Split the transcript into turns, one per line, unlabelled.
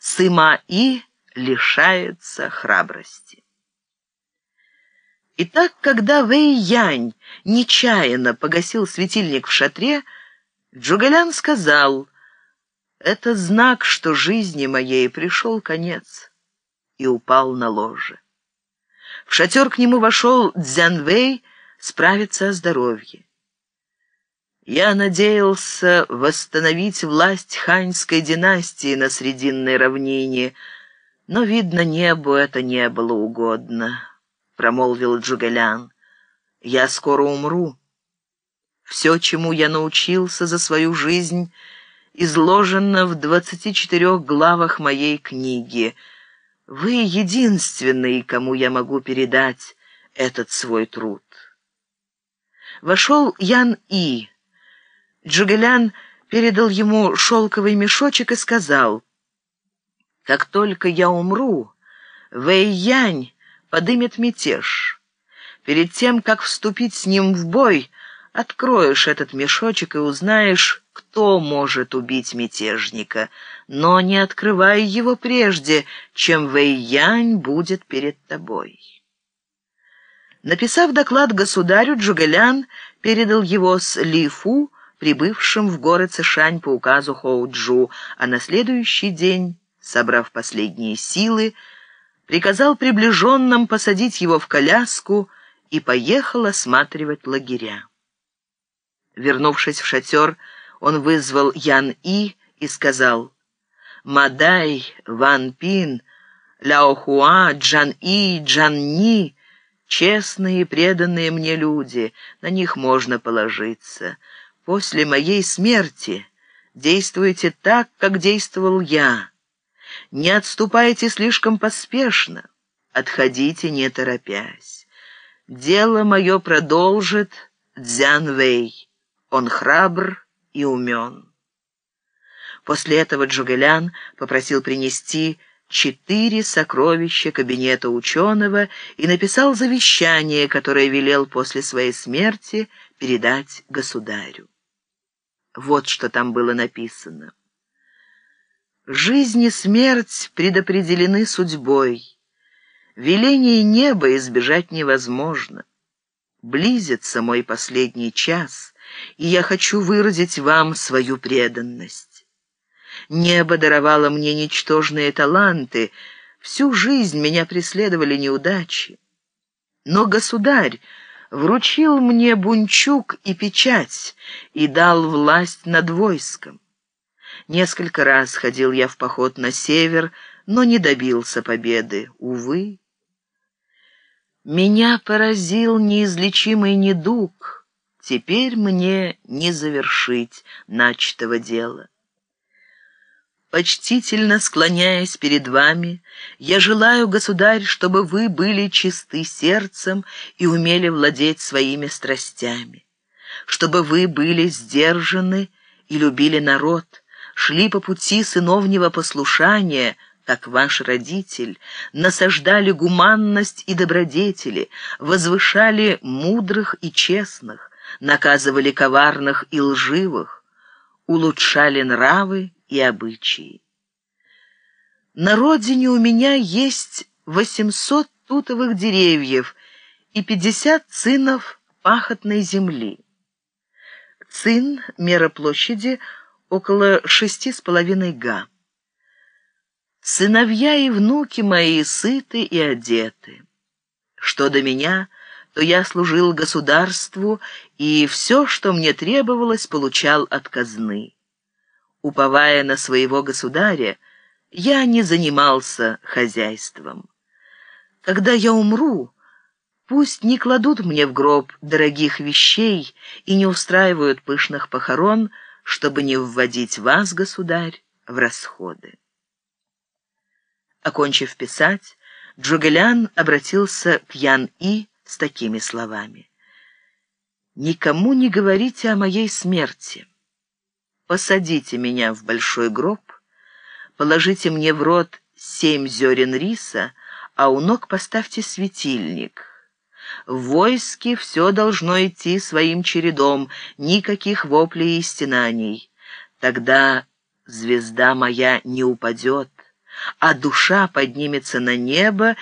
Сыма-И лишается храбрости. Итак, когда Вэй-Янь нечаянно погасил светильник в шатре, Джугалян сказал, «Это знак, что жизни моей пришел конец», и упал на ложе. В шатер к нему вошел Дзянвэй справиться о здоровье. Я надеялся восстановить власть ханьской династии на Срединной равнине, но, видно, небу это не было угодно, — промолвил Джугалян. Я скоро умру. Все, чему я научился за свою жизнь, изложено в двадцати четырех главах моей книги. Вы единственный, кому я могу передать этот свой труд. Вошел Ян И, Джугелян передал ему шелковый мешочек и сказал, «Как только я умру, Вэй-Янь подымет мятеж. Перед тем, как вступить с ним в бой, откроешь этот мешочек и узнаешь, кто может убить мятежника, но не открывай его прежде, чем Вэй-Янь будет перед тобой». Написав доклад государю, Джугелян передал его с Ли Фу, прибывшим в город Цишань по указу Хоуджу, а на следующий день, собрав последние силы, приказал приближенным посадить его в коляску и поехал осматривать лагеря. Вернувшись в шатер, он вызвал Ян И сказал «Мадай, Ван Пин, Ляо Хуа, Джан И, Джан Ни — честные и преданные мне люди, на них можно положиться» после моей смерти действуйте так, как действовал я. Не отступайте слишком поспешно, отходите не торопясь. Дело мое продолжит Дзян Вэй. Он храбр и умен. После этого Джугелян попросил принести четыре сокровища кабинета ученого и написал завещание, которое велел после своей смерти передать государю. Вот что там было написано. Жизнь и смерть предопределены судьбой. Веление неба избежать невозможно. Близится мой последний час, и я хочу выразить вам свою преданность. Небо даровало мне ничтожные таланты, всю жизнь меня преследовали неудачи. Но, государь, вручил мне бунчук и печать и дал власть над войском. Несколько раз ходил я в поход на север, но не добился победы, увы. Меня поразил неизлечимый недуг, теперь мне не завершить начатого дела. Почтительно склоняясь перед вами, я желаю, государь, чтобы вы были чисты сердцем и умели владеть своими страстями, чтобы вы были сдержаны и любили народ, шли по пути сыновнего послушания, как ваш родитель, насаждали гуманность и добродетели, возвышали мудрых и честных, наказывали коварных и лживых, улучшали нравы и обычаи. На родине у меня есть восемьсот тутовых деревьев и пятьдесят цинов пахотной земли. Цин, мера площади, около шести с половиной га. Сыновья и внуки мои сыты и одеты. Что до меня, то я служил государству, и все, что мне требовалось, получал от казны. Уповая на своего государя, я не занимался хозяйством. Когда я умру, пусть не кладут мне в гроб дорогих вещей и не устраивают пышных похорон, чтобы не вводить вас, государь, в расходы. Окончив писать, Джугелян обратился к Ян-И с такими словами. «Никому не говорите о моей смерти посадите меня в большой гроб, положите мне в рот семь зерен риса, а у ног поставьте светильник. В войске все должно идти своим чередом, никаких воплей и стенаний. Тогда звезда моя не упадет, а душа поднимется на небо